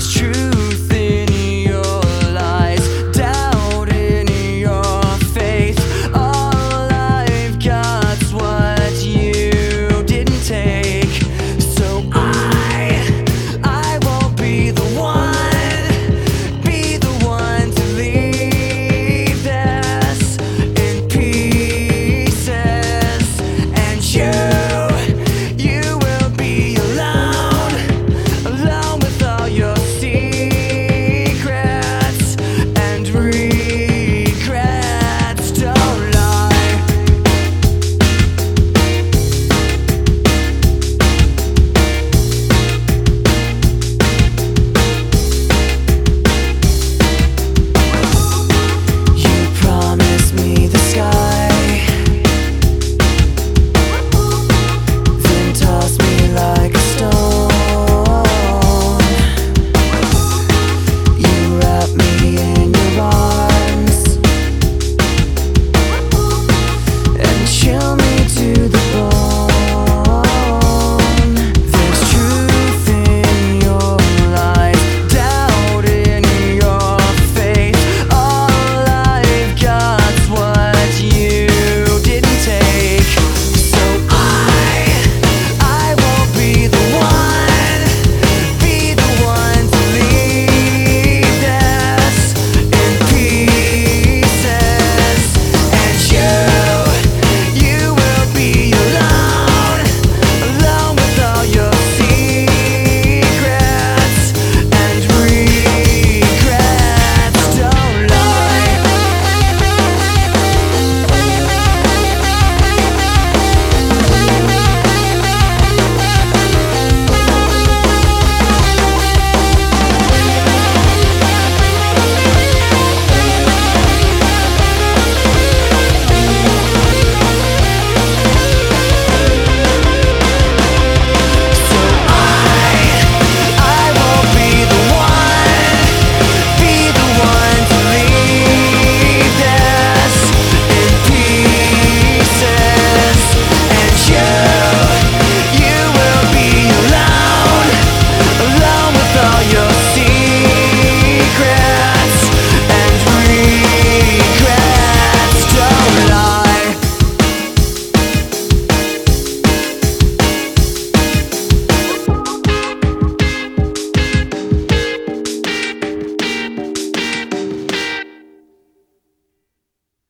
it's true.